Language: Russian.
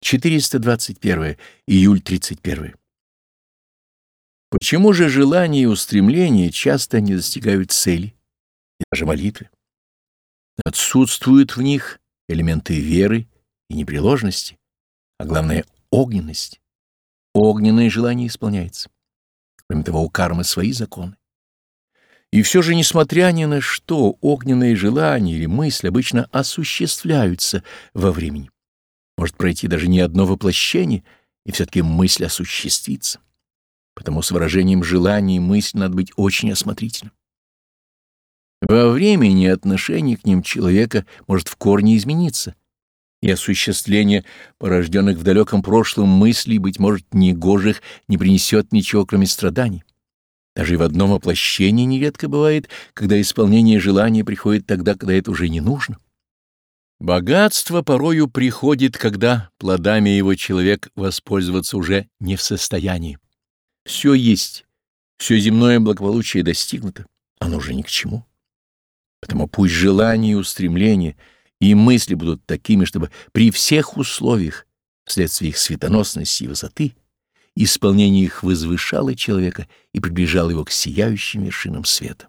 421 июль 31. Почему же желания и устремления часто не достигают цели, и даже молитвы? Отсутствуют в них элементы веры и непреложности, а главное — огненность. Огненное желание исполняется. Кроме того, у кармы свои законы. И все же, несмотря ни на что, огненные желания или мысли обычно осуществляются во времени. Может пройти даже не одно воплощение, и все-таки мысль осуществится. Потому с выражением желаний мысль надо быть очень осмотрительным. Во времени отношение к ним человека может в корне измениться, и осуществление порожденных в далеком прошлом мыслей, быть может, негожих, не принесет ничего, кроме страданий. Даже и в одном воплощении нередко бывает, когда исполнение желания приходит тогда, когда это уже не нужно. Богатство порою приходит, когда плодами его человек воспользоваться уже не в состоянии. Все есть, все земное благополучие достигнуто, оно уже ни к чему. Потому пусть желания и устремления и мысли будут такими, чтобы при всех условиях, вследствие их светоносности и высоты, исполнение их возвышало человека и приближало его к сияющим вершинам света.